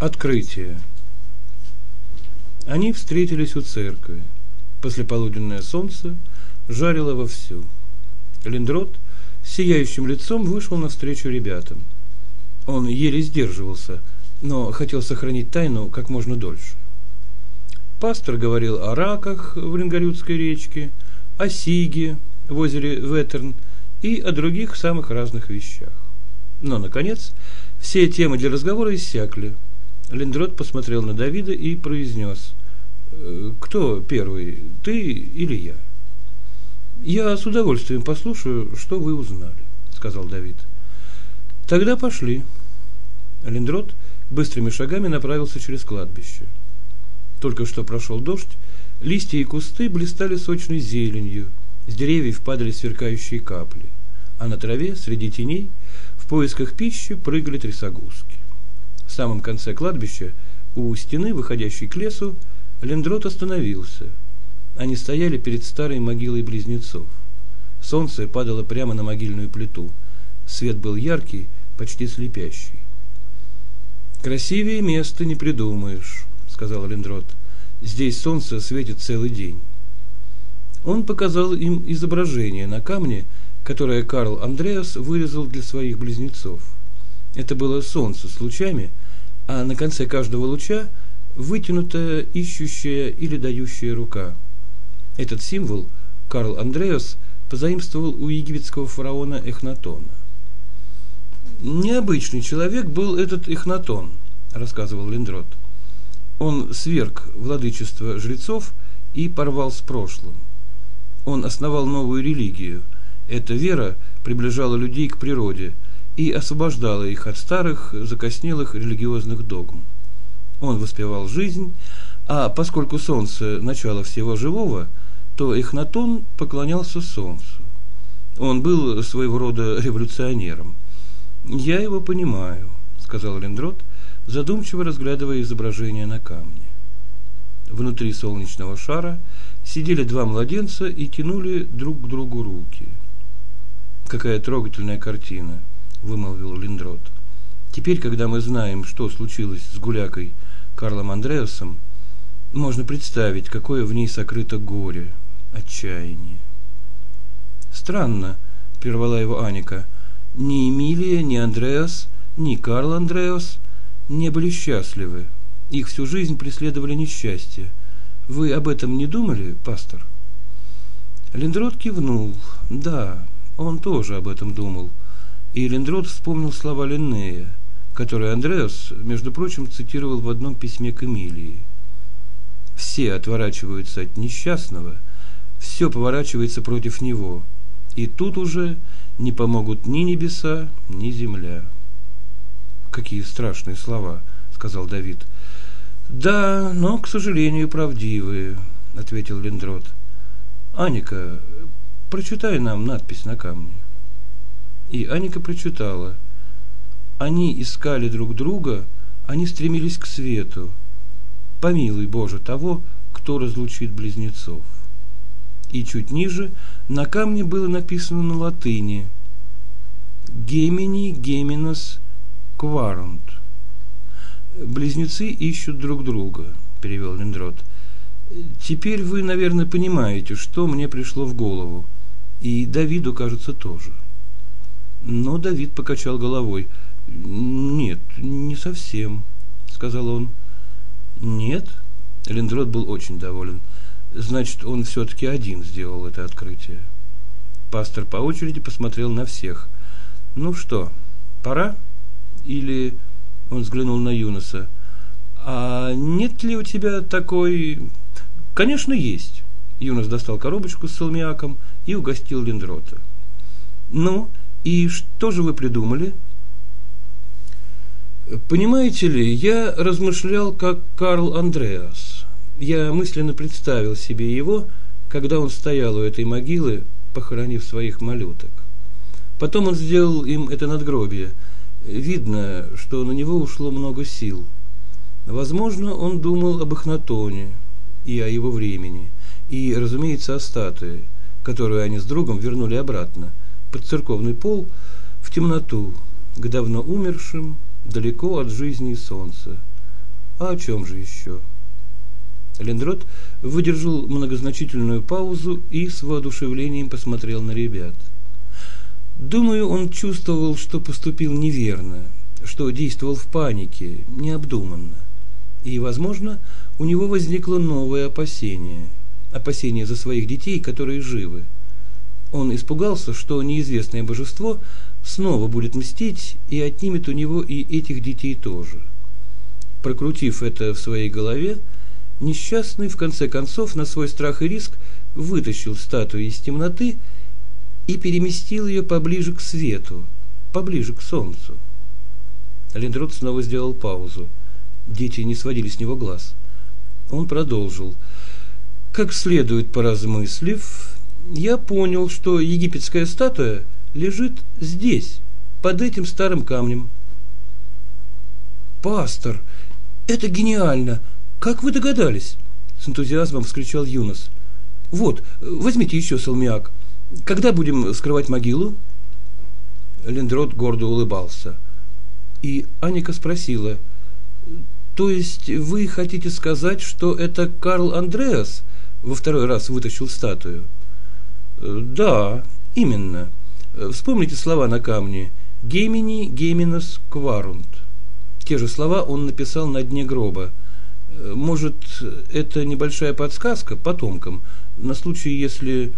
Открытие. Они встретились у церкви. Послеполуденное солнце жарило вовсю. Линдрот с сияющим лицом вышел навстречу ребятам. Он еле сдерживался, но хотел сохранить тайну как можно дольше. Пастор говорил о раках в Рингорюдской речке, о Сиге в озере Ветерн и о других самых разных вещах. Но, наконец, все темы для разговора иссякли – Линдрот посмотрел на Давида и произнес, «Э, «Кто первый, ты или я?» «Я с удовольствием послушаю, что вы узнали», — сказал Давид. «Тогда пошли». Линдрот быстрыми шагами направился через кладбище. Только что прошел дождь, листья и кусты блистали сочной зеленью, с деревьев падали сверкающие капли, а на траве, среди теней, в поисках пищи прыгали трясогузки. В самом конце кладбища, у стены, выходящей к лесу, Лендрот остановился. Они стояли перед старой могилой близнецов. Солнце падало прямо на могильную плиту. Свет был яркий, почти слепящий. «Красивее места не придумаешь», — сказал Лендрот. «Здесь солнце светит целый день». Он показал им изображение на камне, которое Карл Андреас вырезал для своих близнецов. Это было солнце с лучами, а на конце каждого луча вытянутая ищущая или дающая рука. Этот символ Карл Андреас позаимствовал у египетского фараона Эхнатона. Необычный человек был этот Эхнатон, рассказывал Линдрот. Он сверг владычество жрецов и порвал с прошлым. Он основал новую религию. Эта вера приближала людей к природе – и освобождала их от старых, закоснелых религиозных догм. Он воспевал жизнь, а поскольку солнце – начало всего живого, то Эхнатон поклонялся солнцу. Он был своего рода революционером. «Я его понимаю», – сказал Лендрот, задумчиво разглядывая изображение на камне. Внутри солнечного шара сидели два младенца и тянули друг к другу руки. Какая трогательная картина –– вымолвил Линдрот. «Теперь, когда мы знаем, что случилось с гулякой Карлом Андреасом, можно представить, какое в ней сокрыто горе, отчаяние». «Странно», – прервала его Аника, – «ни Эмилия, ни Андреас, ни Карл Андреас не были счастливы. Их всю жизнь преследовали несчастье. Вы об этом не думали, пастор?» Линдрот кивнул. Да, он тоже об этом думал. И Лендрот вспомнил слова Линнея, которые Андреас, между прочим, цитировал в одном письме к Эмилии. «Все отворачиваются от несчастного, все поворачивается против него, и тут уже не помогут ни небеса, ни земля». «Какие страшные слова», — сказал Давид. «Да, но, к сожалению, правдивые», — ответил Лендрот. «Аника, прочитай нам надпись на камне». И Аника прочитала. Они искали друг друга, они стремились к свету. Помилуй, Боже, того, кто разлучит близнецов. И чуть ниже на камне было написано на латыни «Гемини геминос кварант». «Близнецы ищут друг друга», – перевел Линдрот. «Теперь вы, наверное, понимаете, что мне пришло в голову. И Давиду, кажется, тоже». Но Давид покачал головой. «Нет, не совсем», — сказал он. «Нет?» Лендрот был очень доволен. «Значит, он все-таки один сделал это открытие». Пастор по очереди посмотрел на всех. «Ну что, пора?» Или он взглянул на Юноса. «А нет ли у тебя такой...» «Конечно, есть». Юнос достал коробочку с салмиаком и угостил Лендрота. «Ну, и что же вы придумали? Понимаете ли, я размышлял как Карл Андреас. Я мысленно представил себе его, когда он стоял у этой могилы, похоронив своих малюток. Потом он сделал им это надгробие. Видно, что на него ушло много сил. Возможно, он думал об Эхнатоне и о его времени, и, разумеется, о статуе, которую они с другом вернули обратно – под церковный пол в темноту, к давно умершим, далеко от жизни и солнца, А о чем же еще? Лендрот выдержал многозначительную паузу и с воодушевлением посмотрел на ребят. Думаю, он чувствовал, что поступил неверно, что действовал в панике, необдуманно. И, возможно, у него возникло новое опасение. Опасение за своих детей, которые живы. Он испугался, что неизвестное божество снова будет мстить и отнимет у него и этих детей тоже. Прокрутив это в своей голове, несчастный в конце концов на свой страх и риск вытащил статую из темноты и переместил ее поближе к свету, поближе к солнцу. Линдрут снова сделал паузу. Дети не сводили с него глаз. Он продолжил. Как следует поразмыслив, я понял, что египетская статуя лежит здесь, под этим старым камнем. «Пастор, это гениально! Как вы догадались?» С энтузиазмом вскричал Юнос. «Вот, возьмите еще салмиак. Когда будем скрывать могилу?» Лендрот гордо улыбался. И Аника спросила, «То есть вы хотите сказать, что это Карл Андреас во второй раз вытащил статую?» «Да, именно. Вспомните слова на камне. Гемини, геминос, кварунт. Те же слова он написал на дне гроба. Может, это небольшая подсказка потомкам, на случай, если...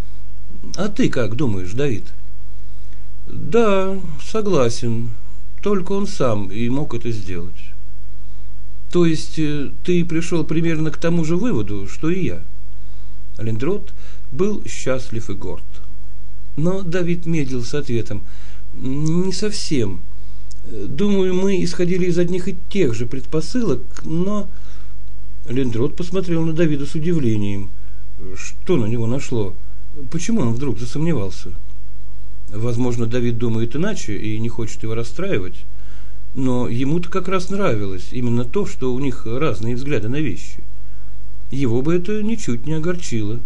А ты как думаешь, Давид? Да, согласен. Только он сам и мог это сделать. То есть э, ты пришел примерно к тому же выводу, что и я. Лендрот был счастлив и горд. Но Давид медлил с ответом. Не совсем. Думаю, мы исходили из одних и тех же предпосылок, но... Лендрот посмотрел на Давида с удивлением. Что на него нашло? Почему он вдруг засомневался? Возможно, Давид думает иначе и не хочет его расстраивать. Но ему-то как раз нравилось именно то, что у них разные взгляды на вещи. Его бы это ничуть не огорчило.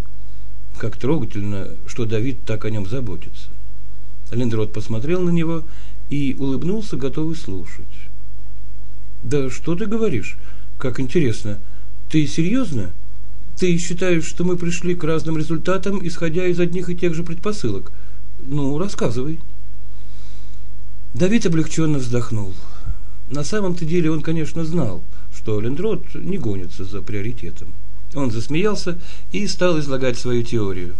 Как трогательно, что Давид так о нем заботится. Лендрот посмотрел на него и улыбнулся, готовый слушать. «Да что ты говоришь? Как интересно. Ты серьезно? Ты считаешь, что мы пришли к разным результатам, исходя из одних и тех же предпосылок? Ну, рассказывай». Давид облегченно вздохнул. На самом-то деле он, конечно, знал, что Лендрот не гонится за приоритетом. Он засмеялся и стал излагать свою теорию.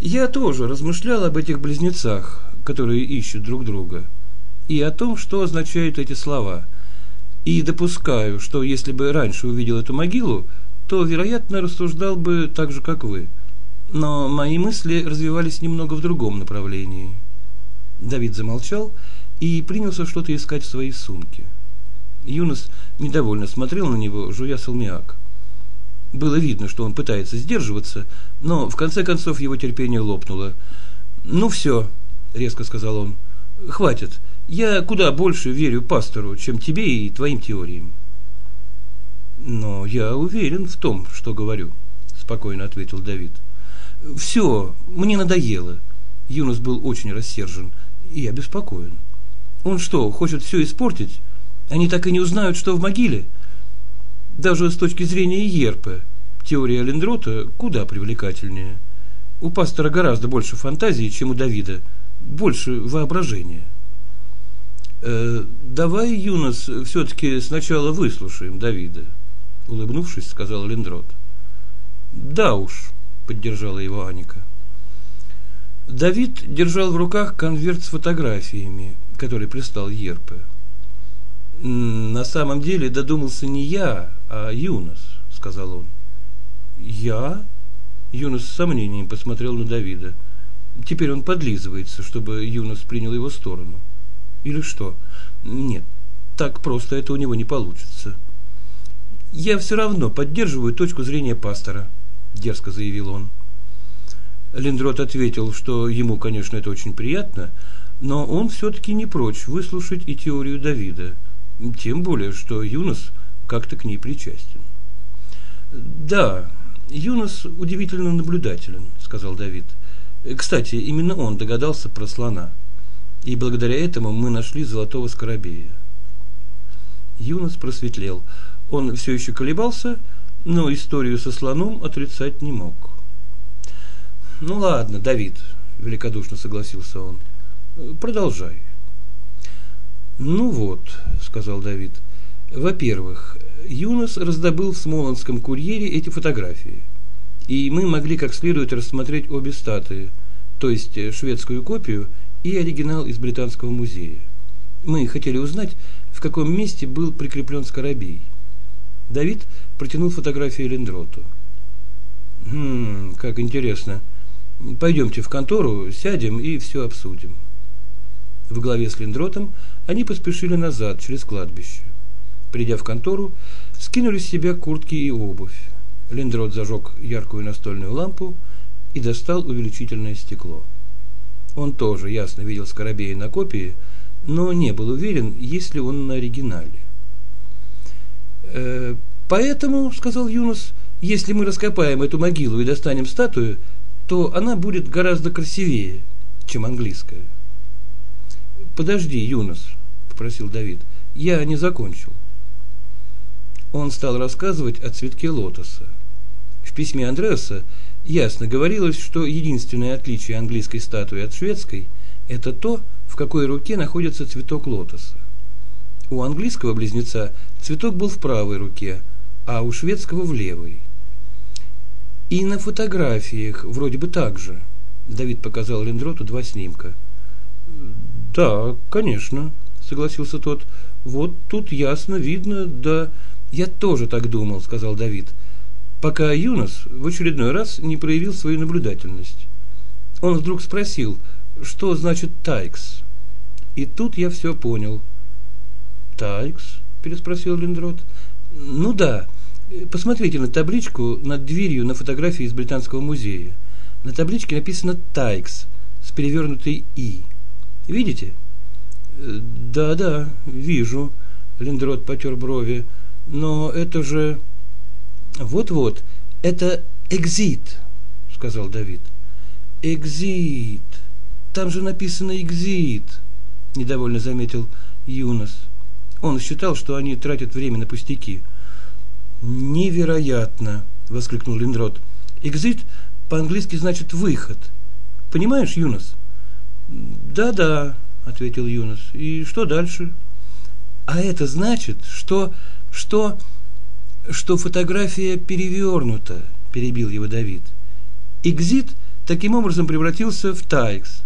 Я тоже размышлял об этих близнецах, которые ищут друг друга, и о том, что означают эти слова. И допускаю, что если бы раньше увидел эту могилу, то, вероятно, рассуждал бы так же, как вы. Но мои мысли развивались немного в другом направлении. Давид замолчал и принялся что-то искать в своей сумке. Юнос недовольно смотрел на него, жуя салмиак. Было видно, что он пытается сдерживаться, но в конце концов его терпение лопнуло. «Ну все», — резко сказал он, — «хватит. Я куда больше верю пастору, чем тебе и твоим теориям». «Но я уверен в том, что говорю», — спокойно ответил Давид. «Все, мне надоело». Юнос был очень рассержен и обеспокоен. «Он что, хочет все испортить? Они так и не узнают, что в могиле?» Даже с точки зрения Ерпе, теория Лендрота куда привлекательнее. У пастора гораздо больше фантазии, чем у Давида, больше воображения. Э, давай, Юнос, все-таки сначала выслушаем Давида, улыбнувшись, сказал Лендрот. Да уж, поддержала его Аника. Давид держал в руках конверт с фотографиями, который прислал Ерпе. На самом деле додумался не я, а Юнос, сказал он. Я? Юнос с сомнением посмотрел на Давида. Теперь он подлизывается, чтобы Юнос принял его сторону. Или что? Нет, так просто это у него не получится. Я все равно поддерживаю точку зрения пастора, дерзко заявил он. Линдрот ответил, что ему, конечно, это очень приятно, но он все-таки не прочь выслушать и теорию Давида – тем более, что Юнос как-то к ней причастен. Да, Юнос удивительно наблюдателен, сказал Давид. Кстати, именно он догадался про слона. И благодаря этому мы нашли золотого скоробея. Юнос просветлел. Он все еще колебался, но историю со слоном отрицать не мог. Ну ладно, Давид, великодушно согласился он. Продолжай. Ну вот, сказал Давид. Во-первых, Юнос раздобыл в Смолонском курьере эти фотографии. И мы могли как следует рассмотреть обе статуи, то есть шведскую копию и оригинал из Британского музея. Мы хотели узнать, в каком месте был прикреплен скоробей. Давид протянул фотографию Лендроту. «Хм, как интересно. Пойдемте в контору, сядем и все обсудим». В главе с Лендротом они поспешили назад, через кладбище. Придя в контору, скинули с себя куртки и обувь. Лендрот зажег яркую настольную лампу и достал увеличительное стекло. Он тоже ясно видел Скоробея на копии, но не был уверен, есть ли он на оригинале. «Э, «Поэтому, — сказал Юнос, — если мы раскопаем эту могилу и достанем статую, то она будет гораздо красивее, чем английская». «Подожди, Юнос», — попросил Давид, — «я не закончил». Он стал рассказывать о цветке лотоса. В письме Андреаса ясно говорилось, что единственное отличие английской статуи от шведской – это то, в какой руке находится цветок лотоса. У английского близнеца цветок был в правой руке, а у шведского в левой. И на фотографиях вроде бы так же. Давид показал Лендроту два снимка. Да, конечно, согласился тот. Вот тут ясно видно, да... Я тоже так думал, сказал Давид, пока Юнос в очередной раз не проявил свою наблюдательность. Он вдруг спросил, что значит «тайкс». И тут я все понял. «Тайкс?» – переспросил Линдрот. «Ну да. Посмотрите на табличку над дверью на фотографии из Британского музея. На табличке написано «Тайкс» с перевернутой «и». Видите?» «Да-да, вижу», – Линдрот потер брови. «Но это же...» «Вот-вот, это «экзит», – сказал Давид. «Экзит. Там же написано «экзит» недовольно заметил Юнос. Он считал, что они тратят время на пустяки. Невероятно, воскликнул Линдрот. Экзит по-английски значит выход. Понимаешь, Юнос? Да-да, ответил Юнос. И что дальше? А это значит, что что что фотография перевернута, перебил его Давид. Экзит таким образом превратился в Тайкс.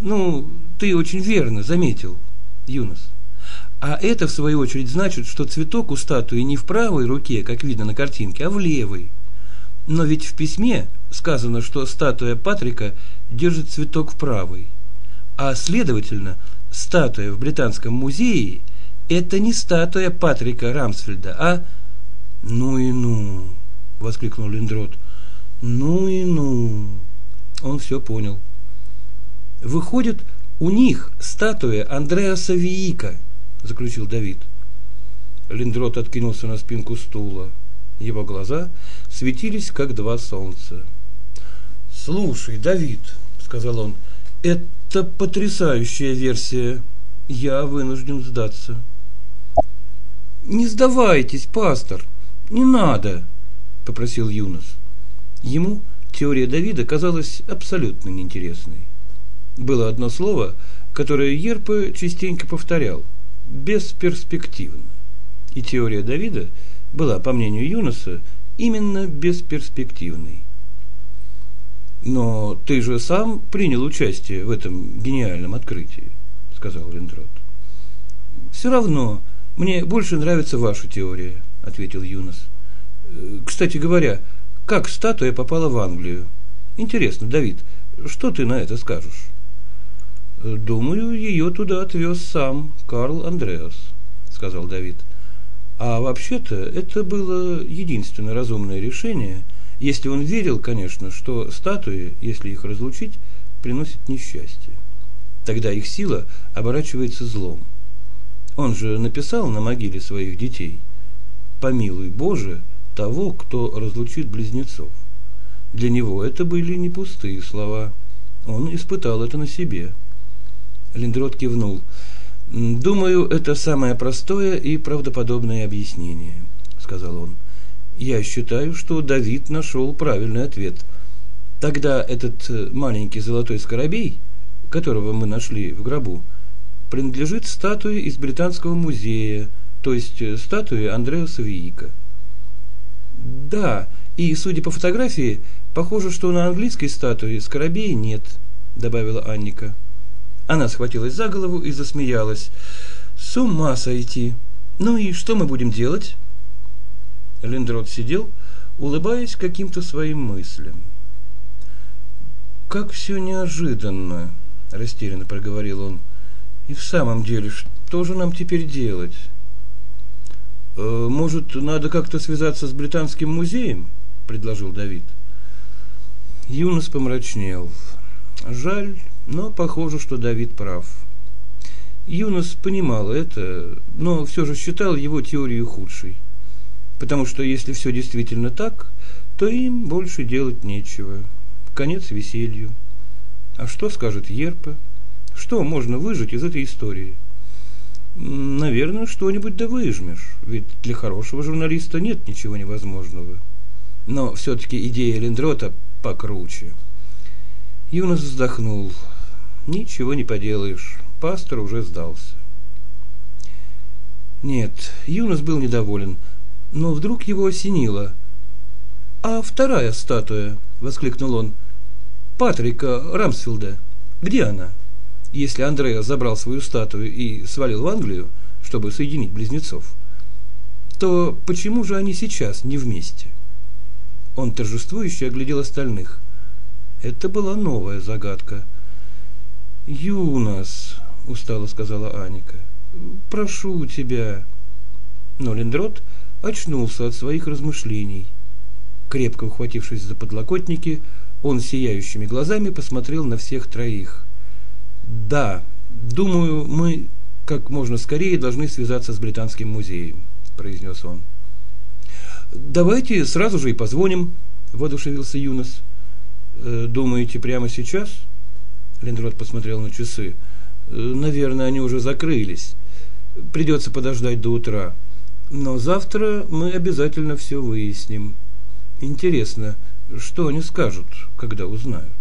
Ну, ты очень верно заметил, Юнос. А это, в свою очередь, значит, что цветок у статуи не в правой руке, как видно на картинке, а в левой. Но ведь в письме сказано, что статуя Патрика держит цветок в правой. А следовательно, статуя в Британском музее – это не статуя Патрика Рамсфельда, а... «Ну и ну!» – воскликнул Линдрот. «Ну и ну!» Он все понял. Выходит, у них статуя Андреаса Виика, заключил Давид. Линдрот откинулся на спинку стула. Его глаза светились, как два солнца. «Слушай, Давид», — сказал он, — «это потрясающая версия. Я вынужден сдаться». «Не сдавайтесь, пастор, не надо», — попросил Юнос. Ему теория Давида казалась абсолютно неинтересной было одно слово, которое Ерпе частенько повторял – бесперспективно. И теория Давида была, по мнению Юноса, именно бесперспективной. «Но ты же сам принял участие в этом гениальном открытии», – сказал Виндрот. «Все равно, мне больше нравится ваша теория», – ответил Юнос. «Кстати говоря, как статуя попала в Англию? Интересно, Давид, что ты на это скажешь?» Думаю, ее туда отвез сам Карл Андреас, сказал Давид. А вообще-то это было единственное разумное решение, если он верил, конечно, что статуи, если их разлучить, приносят несчастье. Тогда их сила оборачивается злом. Он же написал на могиле своих детей «Помилуй Боже того, кто разлучит близнецов». Для него это были не пустые слова. Он испытал это на себе. Линдрот кивнул. Думаю, это самое простое и правдоподобное объяснение. сказал он. Я считаю, что Давид нашел правильный ответ. Тогда этот э, маленький золотой скоробей, которого мы нашли в гробу, принадлежит статуе из Британского музея, то есть э, статуе Андреаса Виика. Да, и, судя по фотографии, похоже, что на английской статуе скоробея нет, добавила Анника. Она схватилась за голову и засмеялась. С ума сойти! Ну и что мы будем делать? Линдрот сидел, улыбаясь каким-то своим мыслям. «Как все неожиданно!» – растерянно проговорил он. «И в самом деле, что же нам теперь делать?» «Э, «Может, надо как-то связаться с Британским музеем?» – предложил Давид. Юнос помрачнел. Жаль, но похоже, что Давид прав. Юнос понимал это, но все же считал его теорию худшей. Потому что если все действительно так, то им больше делать нечего. Конец веселью. А что скажет Ерпа? Что можно выжить из этой истории? Наверное, что-нибудь да выжмешь, ведь для хорошего журналиста нет ничего невозможного. Но все-таки идея Лендрота покруче. Юнос вздохнул. Ничего не поделаешь пастор уже сдался. Нет, Юнос был недоволен, но вдруг его осенило. «А вторая статуя?» – воскликнул он. «Патрика Рамсфилда. Где она? Если Андреа забрал свою статую и свалил в Англию, чтобы соединить близнецов, то почему же они сейчас не вместе?» Он торжествующе оглядел остальных. Это была новая загадка. «Юнос», устало сказала Аника. Прошу тебя. Но Лендрот очнулся от своих размышлений. Крепко ухватившись за подлокотники, он сияющими глазами посмотрел на всех троих. Да, думаю, мы как можно скорее должны связаться с британским музеем, произнес он. Давайте сразу же и позвоним, воодушевился Юнос. «Э, думаете, прямо сейчас? Лендрот посмотрел на часы. Наверное, они уже закрылись. Придется подождать до утра. Но завтра мы обязательно все выясним. Интересно, что они скажут, когда узнают.